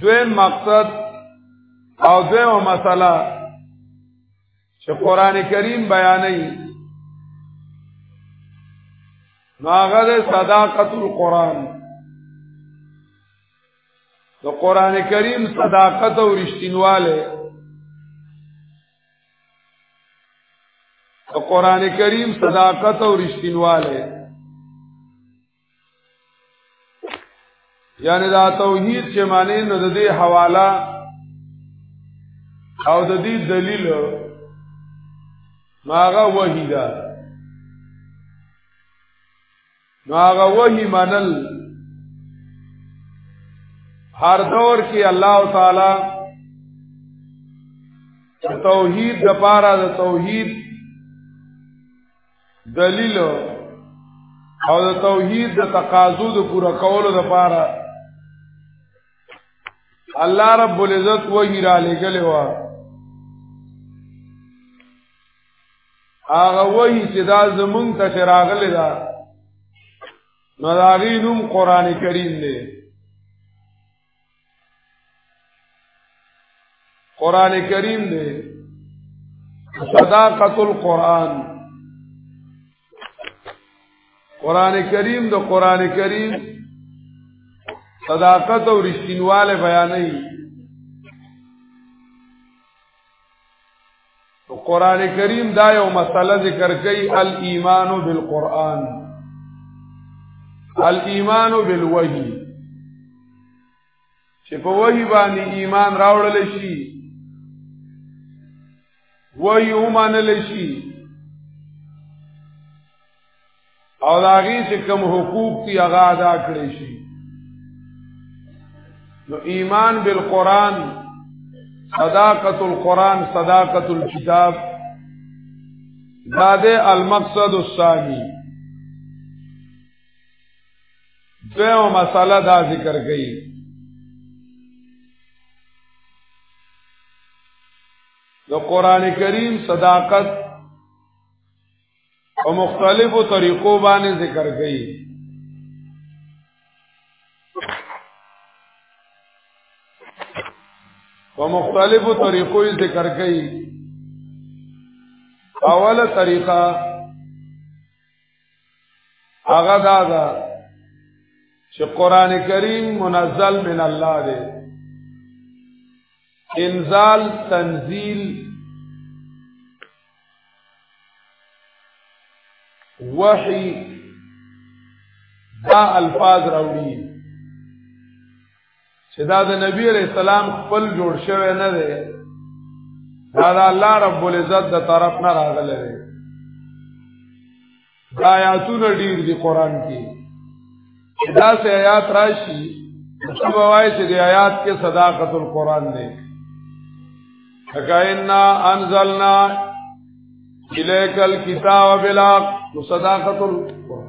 دویم مقصد او دویمه مسله چې قران کریم بیانوي نو هغه د صداقت القرآن د قران کریم صداقت او رښتینواله د قران کریم صداقت او رښتینواله یعنی دا توحید چې معنی نو د دې حواله او د دې دلیل ماغه وحی دا ماغه وحی منل هر دور کې الله تعالی توحید د پاره د توحید دلیل او د توحید د تقاضو د پوره کولو لپاره الله رب العزت وحی را لګلې و هغه وحی چې دا زمونږ ته راغلی دا نو دا غي نوم قران کریم دی قران کریم دی صداقت القرآن قران کریم د قران کریم صداقت او رښتینواله بیانې نو قران کریم دا یو مسله ذکر کوي الایمان بالقران الایمان بالوحی چې په وحی باندې ایمان راوړل شي وحی ومنل شي او داغي چې کوم حقوق دی هغه ادا کړی شي نو ایمان بالقران صداقت القران صداقت الكتاب داده المقصد الثاني دیو مساله دا ذکر کړي د قران کریم صداقت په مختلفو طریقو باندې ذکر کړي په مختلفو طریقو یې ذکر کړي اوله طریقه هغه دا ده چې قران کریم منزل من الله دی انزال تنزیل وحی دا الفاظ راوړي چې دا د نبی علیہ السلام خپل جوړ شوی نه دی دا د الله رب العزت د طرف نه راغلی دی دا آیاتونه ډیر دي قران کې دا سه آیات راشي څه وایي چې د آیات کې صداقت القرآن دی فکاینا انزلنا الیک الكتاب بالحق صداقت القرآن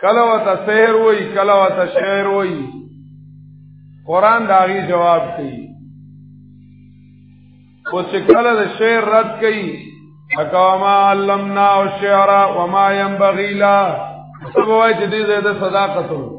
کله وته سحر وای کله وته شعر وای قران داغي جواب کوي او چې کله د شعر رد کوي حکما علمنا او شعر و ما ينبغي لا سبوای چې دې زیاده صداقت وو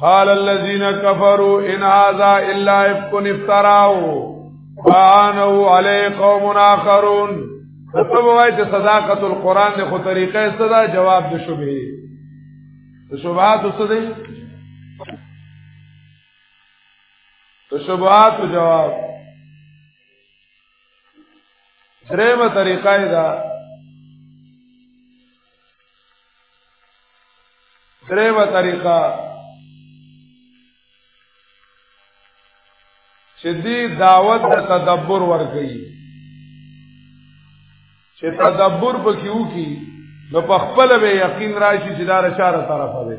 قال الذين كفروا ان هذا الا افك افتراو فانه عليه قوم اخرون تب وای چې صداقت القران د خو طریقې صدا جواب د شبهه د شبهات څه دی د شبهات جواب درېمه طریقه دا دریمه طریقه چې دې دعوت د تدبر ورکړي چې تدبر پکې وکي نو په خپل به یقین راشي چې دا رشاره طرفه ده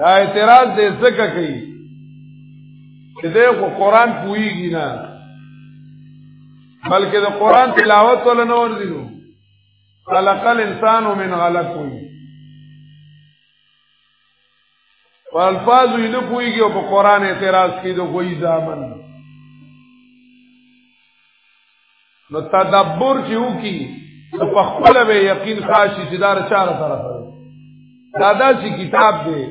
دا اعتراض دې ځکه کوي چې دې خو قران پويږي نه بلکې د قران تلاوت ول نه ور دي نو خلق الانسان من غلق وي په الفاظ یې نه پويږي او په قران اعتراض کوي د غوي ځامن نو تدبر چې وکي نو په خپل به یقین خاصی چې دار چار سره دا داسې کتاب دی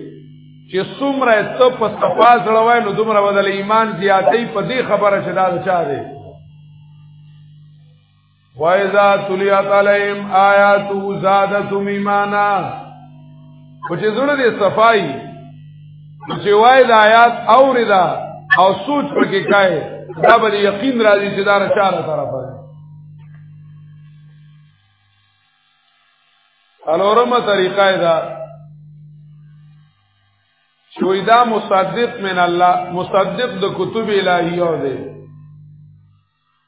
چې څومره ته په صفا سره وای نو دومره بدل ایمان زیاتې په دې خبره چې دا چا دی وایذا تلیات علیهم آیات زادتم ایمانا او چې زړه دې صفائی چې وای د آیات اوریدا او سوچ پکې کای دا به یقین راځي چې دا نه چاره طرفه الورمه طریقه دا شوی دا مصدق من الله مصدق د کتب الهیو دی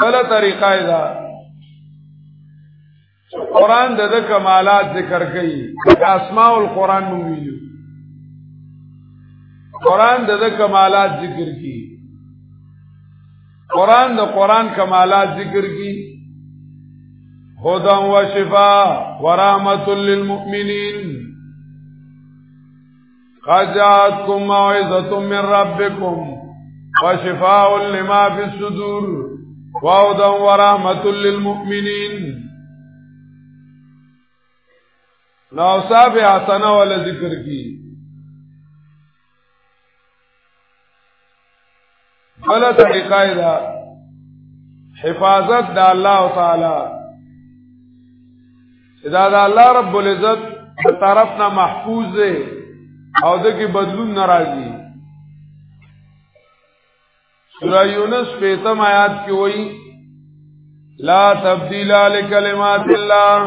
بل طریقه دا قرآن د د کمالات ذکر کوي د اسماء القرآن مو ویلو قرآن د د کمالات ذکر کوي قرآن د قرآن کمالات ذکر کوي هدى وشفاء ورحمة للمؤمنين قد جاءتكم موعظة من ربكم وشفاء لما في الصدور وهدى ورحمة للمؤمنين نو صاحب حسنه ولا ذکر کی بل طریقه دا حفاظت د الله تعالی دا د الله رب العزت طرف نه محفوظ دی او د کې بدلون ناراضي سورہ یونس پیتم آیات کی وئی لا تبدیل لکلمات اللہ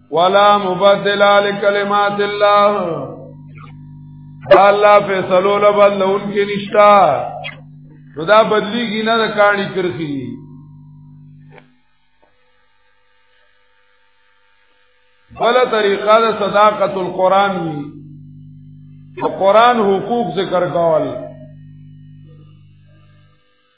ولا مبدل لکلمات الله الله فیصلو لبل لون کې نشتا نو دا بدلیږي نه د کاڼي کرخي بل طریقه د صداقت القرآن وی قرآن حقوق ذکر کول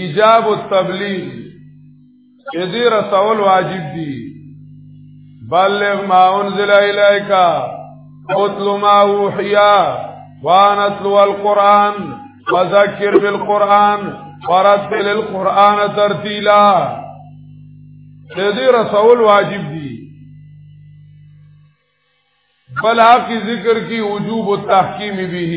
ایجاب التبلیغ چې دې رسول واجب دي بلغ ما انزل الیک اتل ما اوحیا وان اتلو القرآن وذکر بالقرآن ورتل القرآن ترتیلا چې دې رسول واجب دي بل حق ذکر کی وجوب التحکیم به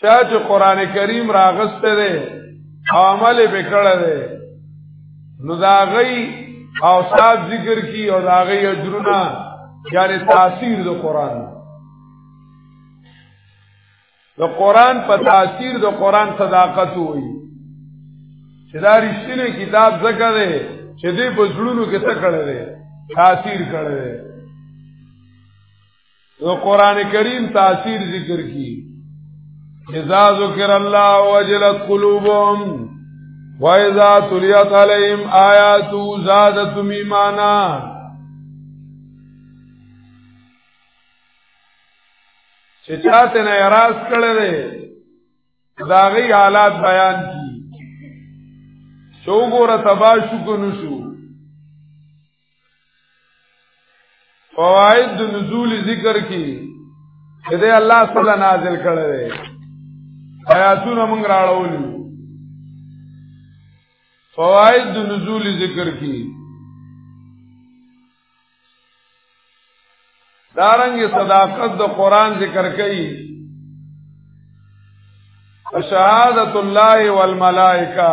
چا چې قران کریم راغسته دی او عمل وکړه دی نو دا غي او صاحب ذکر کی او دا غي اجرونه یعنی تاثیر د قران د قران په تاثیر د قران صداقت وي چې دا رښتینی کتاب زکه دی چې دې په زړونو کې څه کړی دی تاثیر کړی دی نو قران کریم تاثیر ذکر کی اذا ذکر الله وجلت قلوبهم واذا تليت عليهم آیات زادتهم ایمانا چې چاته نه راز کړل دا غي حالات بیان کی شو ګوره تبا شو کو نشو فوائد د نزول ذکر کی دې الله صلی نازل کړي دي آیاتونه موږ راړول فوائد د نزول ذکر کی دارنګ صداقت د قران ذکر کړي شهادت الله والملائکه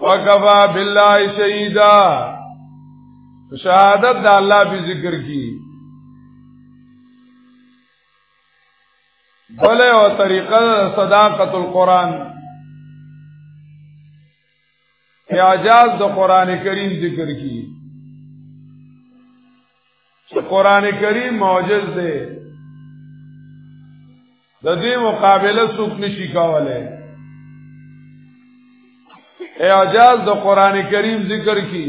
وکفا بالله شهیدا شهادت د الله په ذکر کی بل او طریقه صداقت القرآن اعجاز د قران کریم ذکر کی چې قران کریم معجز دی د دې مقابله څوک نشي کولای اعجاز د قران کریم ذکر کی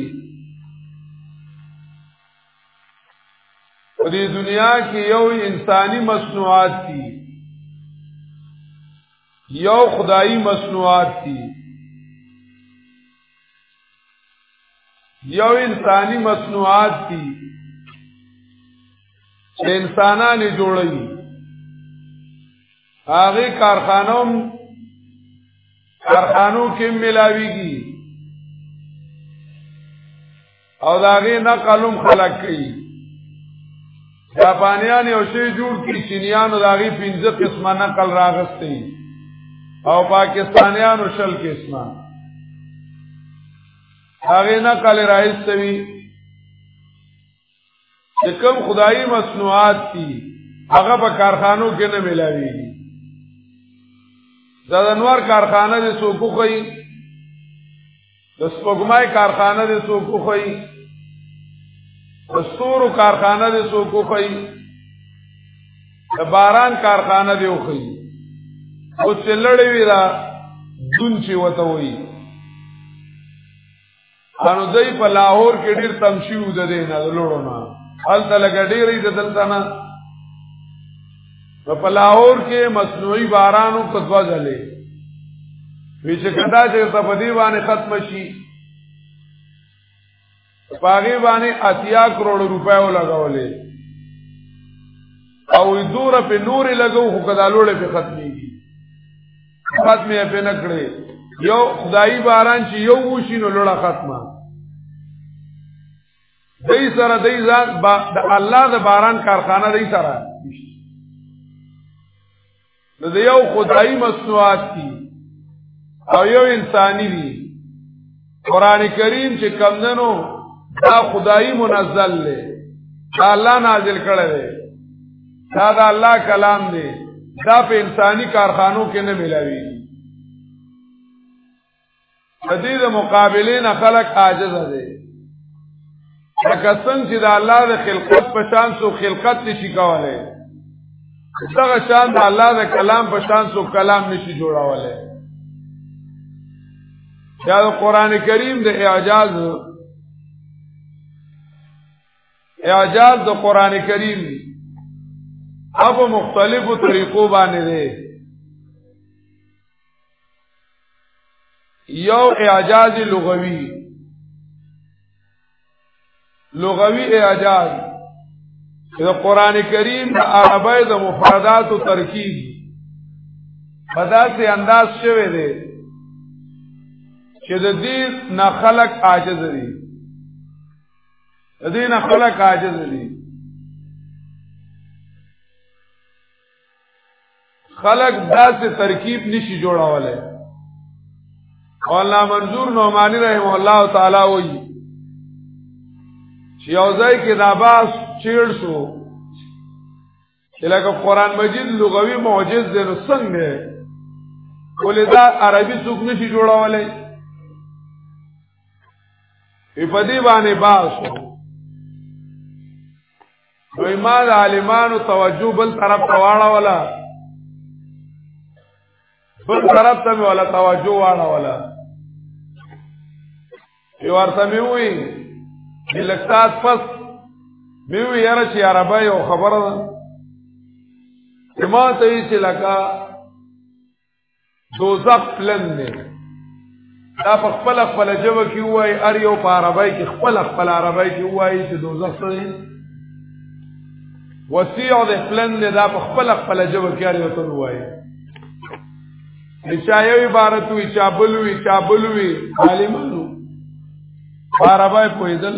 په دې دنیا کې یو انساني مصنوعات دي یو خدایي مصنوعات دي یو انساني مصنوعات دي چې انسانان جوړوي هغه کارخانو کارخانو کې ملاويږي او داغه نقلم خلق کوي جاپانیان یو شی جوړ کړي چینیانو د هغې پنځه قسمه نقل راغستی او پاکستانیانو شل قسمه هغې نقل راایستوي چې کوم خدایي مصنوعات دي هغه په کارخانو کې نه ملاويږي دا د انوار کارخانه د سوکو کوي د سپوږمۍ کارخانه دې څوک وخی د ستورو کارخانه دې څوک وخی د باران کارخانه دې وخی او چې لړې وی دا دون چې وته وی انو دای په لاهور کې ډیر تمشیو ده نه لړونه حالت لګ ډیرې د دلته نه نو په لاهور کې مصنوعي بارانو په دوا ځلې وی چې کدا چې په دې باندې ختم شي پاغي باندې اتیا کروڑ روپے ولګولې او دور په نور لګو خو کدا لوړې په ختميږي ختمې په نکړې یو خدای باران چې یو وشي نو لوړه ختمه دای سره دای ځان د الله د باران کارخانه دای سره نو د یو خدایي مصنوعات دي او یو انساني دي قران کریم چې کمندنو دا خدایي منزل دی دا الله نازل کړی دی دا د الله کلام دی دا په انساني کارخانو کې نه ملاوي د دې د مقابلې نه خلق عاجز دي لکه څنګه چې د الله د خلقت په شان سو خلقت نشي کولای دغه شان د الله د کلام په شان سو کلام نشي جوړولای دا د قران کریم د اعجاز اعجاز د قران کریم دی اب مختلفو طریقو باندې دی یو اعجاز لغوی لغوی اعجاز د قران کریم د عربی د مفردات او ترکیب په داسې انداز شوی دی چې د دې نه خلق عاجز دي د دې نه خلق عاجز دي خلق داسې ترکیب نشي جوړولای مولانا منظور نعمانی رحم الله تعالی وایي چې یو ځای کې دا باس چیړ شو چې لکه قران مجید لغوي معجز دی نو څنګه ولې دا عربي څوک نشي جوړولای په دې باندې باس نو ما د عالمانو توجه بل طرف ته واړه ولا بل طرف ته ولا توجه واړه ولا یو ورته مې وی لکتاس پس مې وی یاره چې عربه یو خبره ده ما ته یې چې لکه دوزخ پلن دی دا په خپل خپل جبه کې وای ار یو په عربی کې خپل خپل عربی کې وای چې دوزخ څه دی وسیع د پلن دی دا په خپل خپل جبه کې ار یو ته وای چا یو عبارت وی چا بل وی چا بل وی عالمانو عربی پویدل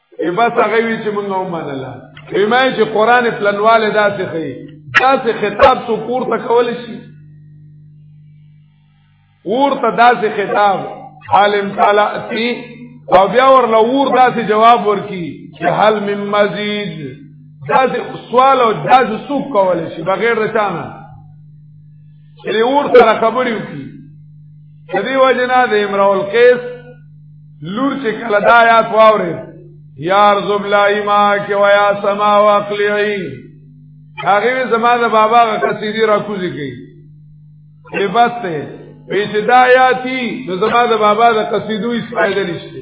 ای بس هغه وی چې مونږ ومنله ایمه چې قران پلنواله داسې خي داسې خطاب تو کور ته کول شي ور ته داسې خطاب عالم تعالی تی او بیا ور لور داسې جواب ورکی چې حل من مزید داسې سوال او داسې سوق کول شي بغیر رچانه چې ور سره خبرې وکړي د دې وجنا د امرؤل قیس لور چې کله دا آیات واوري یار زب لا ایما کې ویا سما واقلعی هغه زما د بابا قصیدی را کوزي کوي په بس ته پیچ دا آیاتی د زما د بابا د قصیدو استفاده نشته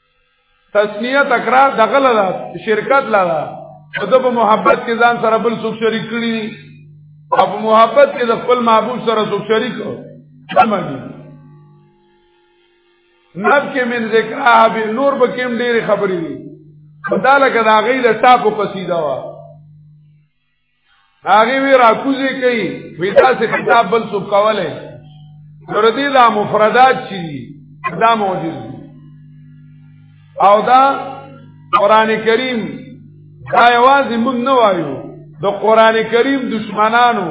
تسنیه تکرار دغل لا شرکت لا او د محبت کې ځان سره بل څوک شریک کړی او په محبت کې د خپل معبود سره څوک شریک کړی نب کې من ذکر اب نور به کوم ډېر خبرې دي خدای لکه دا غي د ټاپو قصیده وا هغه وی راکوزي کوي وی تاسو خطاب بل څوک کولای تر دې دا مفردات چي دا معجز او دا قران کریم دا یوازې موږ نه وایو د قران کریم دشمنانو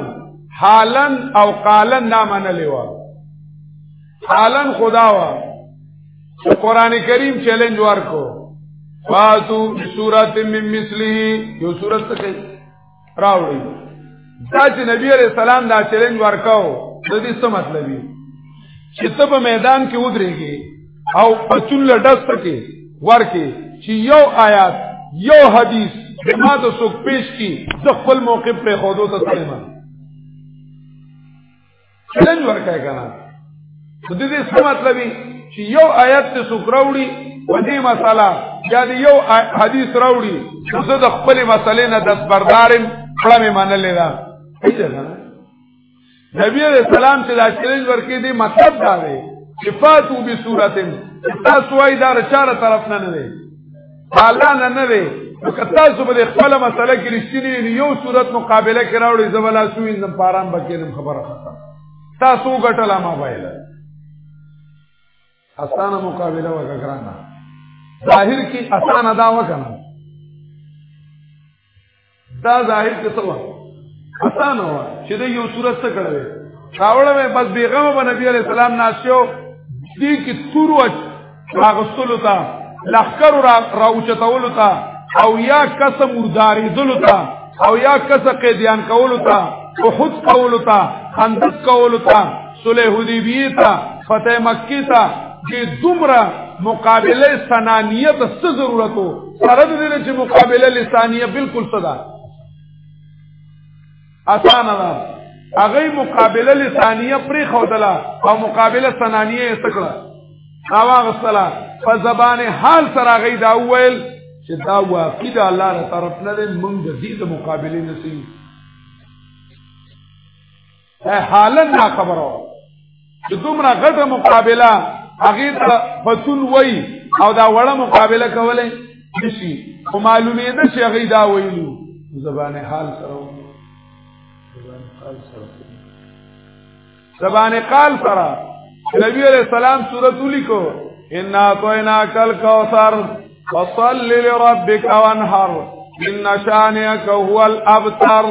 حالن او قالن نامنلې و حالن خدا وا قرآن کریم چیلنج ورکو فاتو سورت من مثلی یو سورت تکی راوڑی دا چې نبی علیہ السلام دا چیلنج ورکاو د دې څه مطلب دی چې ته په میدان کې ودرېږي او پچون لډس تکي ورکه چې یو آیات یو حدیث ما ته څوک پیش کی د خپل موقف پر خودو ته سلام چیلنج ورکای کنه د دې څه مطلب چې یو آیت ته سوکراوړي و دې مساله یا دې یو حدیث راوړي زه د خپل مسلې نه د بردارم خپل مې منلې ده نبی علیہ السلام چې دا چیلنج ورکې دي مطلب دا دی صفاتو بصورتن تاسو وايي دا چاره طرف نه نه الله نه نه وي که تاسو به خپل مسله کې رښتینی یو صورت مقابله کې راوړي زبلا شو اندم پارام بکینم خبره ختم تاسو غټلا ما وایل اسانه مقابله وکړه ظاهر کې اسانه دا وکړه دا ظاهر کې څه وایي اسانه و چې د یو صورت څه کړی راوړل مې بس بیغمه په نبی علی السلام ناشیو دې کې تور و راغستلو ته لخر را راوچتولو ته او یا کس مرداری دلو ته او یا کس قیدیان کولو ته احد کولو ته خندق کولو ته صلح حدیبیه ته فتح مکی ته چې دومره مقابله سنانیت څه ضرورت وو سره د دې چې مقابله لسانیه بالکل صدا اسانه ده هغه مقابله لسانیه پرې خودله او مقابله سنانیه یې سکړه اواغ صلا په زبان حال سره غي دا ویل چې دا واقع د الله تر طرف نه مونږ د دې مقابله نسی حالا نا خبرو چې دومره غټه مقابله هغه ته فصول وای او دا وړه مقابله کوله نشي او معلومه ده چې هغه دا ویلو زبان حال سره زبان حال سره زبان قال سره نبی علیہ السلام سورۃ لیکو ان اعطینا کل کوثر فصل لربک وانحر ان شانئک هو الابتر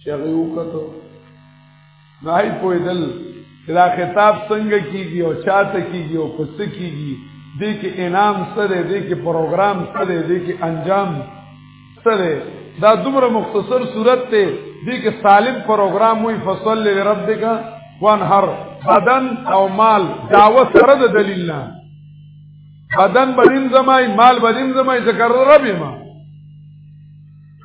چې هغه وکړو نای په دل دا خطاب څنګه کیږي او چاته کیږي او پس کیږي دې کې انعام سره دې کې پروګرام سره دې کې انجام سره دا دومره مختصر صورت ته دې کې سالم پروګرام وي فصل لربک وانهر بدن او مال داوه سره د دلیل نه بدن بدین زمای مال بدین زمای ذکر رب ما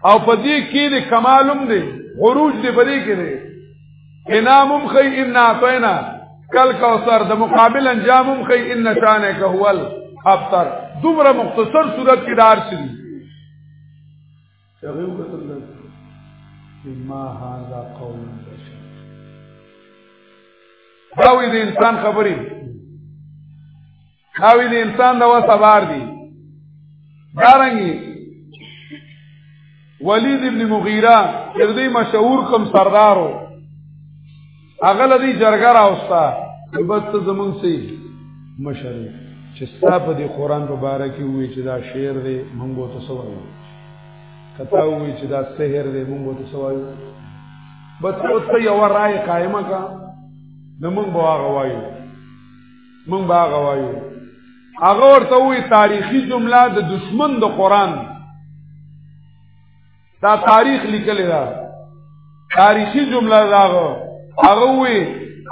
او په دې کې د کمالم دی عروج دی په دې کې دی انامم خی ان اعطینا کل کوثر د مقابل انجامم خی ان شانه کهول ابتر دومره مختصر صورت کې دار شي هغه وکړل ما هاذا قول بشر دا وی د انسان خبرې دا وی د انسان د وسه بار دي دارنګي ولید ابن مغیره دغه مشهور کم سردارو هغه لدی جرګه راوستا بس زمون سي مشر چې ستا په دې قران په باره کې وی چې دا شعر دی منګو ته سوایو کته وی چې دا سحر دی منګو ته سوایو بس اوس یو رائے قائمه کا نمون بواغ وایو مونږ باغ وایو هغه ورته وی تاریخي جمله د دشمن د قران دا تاریخ لیکل دا تاریخي جمله دا هغه وی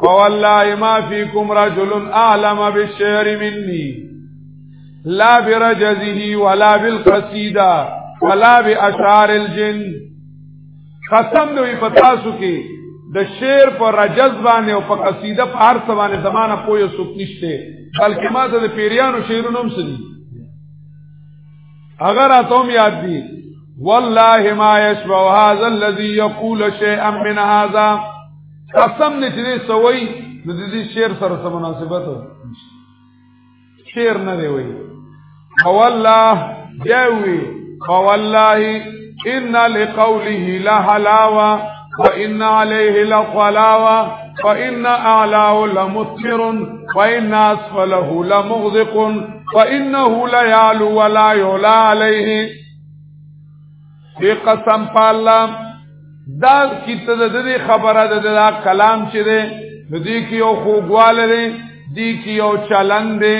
والله ما فيكم رجل اعلم بالشعر مني لا برجزه ولا بالقصيده ولا باشعار الجن قسم دوی په تاسو کې د شعر په رجز باندې او په قصیده په هر څه باندې زمانہ پوهه سوک نشته بلکې ما ته د پیریانو شعرونه هم سدي اگر اتم یاد دي والله ما يشبع هذا الذي يقول شيئا من هذا قسم نشری سوئی نو د دې شعر سره سم مناسبت شعر نه دی وی او الله دی وی فوالله ان لقوله لا حلاوه وان عليه لقلاوه فان اعلاه لمثمر وان اسفله لمغذق فانه لا يعلو ولا يعلى عليه به قسم په الله دا کیته د دې خبره د دا کلام چې ده نو دې کې یو خوګواله ده دې کې یو چلن ده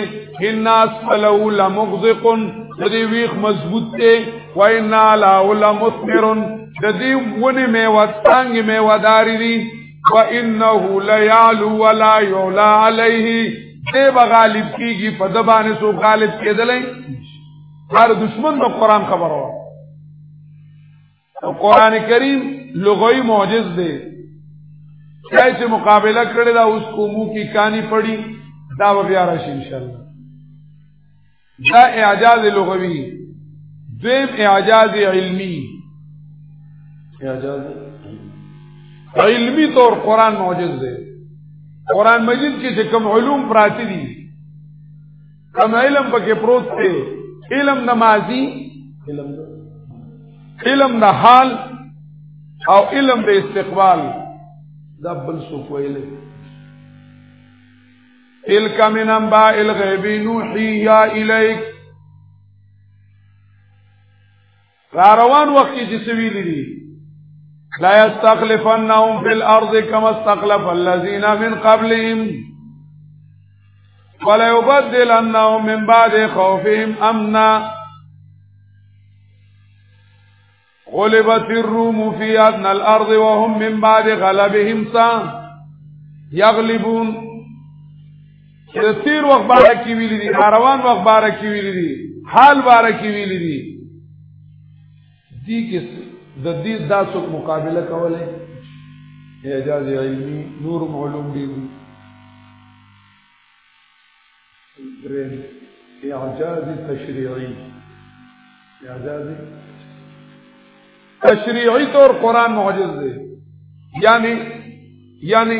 ان اسلو لمغزق د دې ویخ مضبوط ده وینا لا لمثمر د دې ونی میوه څنګ میوه داری دي و انه ليعلو ولا يعلى عليه دې بغالب کیږي په دبانې سو غالب کېدلې بار دشمن نو قران خبرو قران کریم لغوی معجز دی کای چې مقابله کړی دا اوس کومو کی کانی پړی دا بیا راشي ان شاء الله دا اعجاز لغوی دویم اعجاز علمی اعجاز علمی طور قران معجز دی قران مجید کې چې کوم علوم پراتی دي کم علم پکې پروت دی علم د ماضی علم علم د حال او علم د استقبال دا بل څه ویل تلک من انباء الغیب نوحیها الیک روان وقت چې سویل دي لا يستخلفنهم في الارض كما استخلف الذين من قبلهم ولا یبدلنهم من بعد خوفهم امنا غلبت الروم في ادنى الارض وهم من بعد غلبهم سان يغلبون چې د تیر وخت باره کې ویلي دي روان وخت باره کې ویلي دي حال باره کې ویلي دي دي کې د دې داسو مقابله کوله اعجاز علمی نور علوم دي درې اعجاز تشریعي اعجاز تشریعی طور قرآن معجز دی یعنی یعنی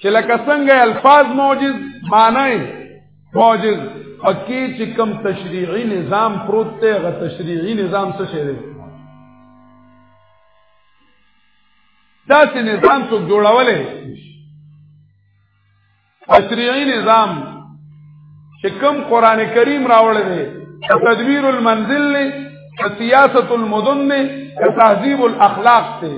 چې لکه څنګه الفاظ معجز معنی معجز پکې چې کم تشریعي نظام پروت دی غ تشریعي نظام څه شی دی دا چې نظام څوک جوړولې تشریعي نظام چې کم قران کریم راوړل دی تدبیر المنزل نه سیاست المدن نه تهذیب الاخلاق ته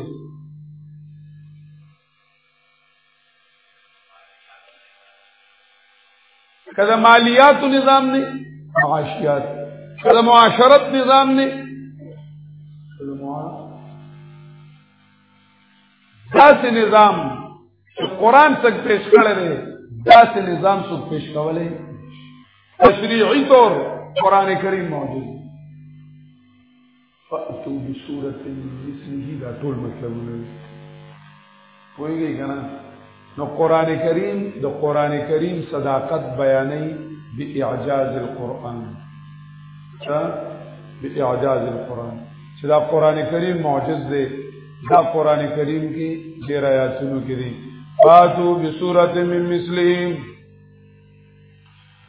کله مالیات نظام نه معاشیات کله معاشرت نظام نه داسې نظام قرآن تک پیش کړی دی داسې نظام څوک پیش کولی تشریعي طور قرآن کریم موجود فاتو بسورت مثله دا ټول مطلبونه دي پوهیږئ که نه نو قران کریم د قران کریم صداقت بیانې باعجاز القرآن چا باعجاز القرآن چې دا قران کریم معجز دی دا قران کریم کې ډیر آیاتونو کې دي فاتو بسورت من مثلهم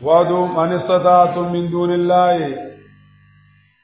وادو من استطاعتم من دون الله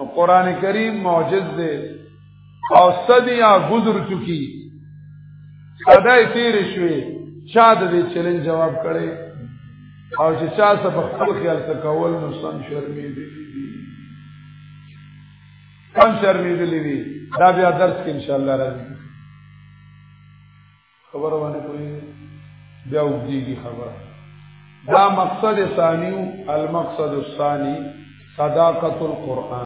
نو قران کریم معجز دی او صدیا گزر چکی صدای تیر شوی چا د دې چیلنج جواب کړي او چې چا څه په خپل خیال څه کول نو سم شرمې دي کم شرمې دي دا بیا درس کې ان شاء الله راځي خبره باندې کوي بیا وګړي خبره دا مقصد ثانیو المقصد الثانی صداقت القرآن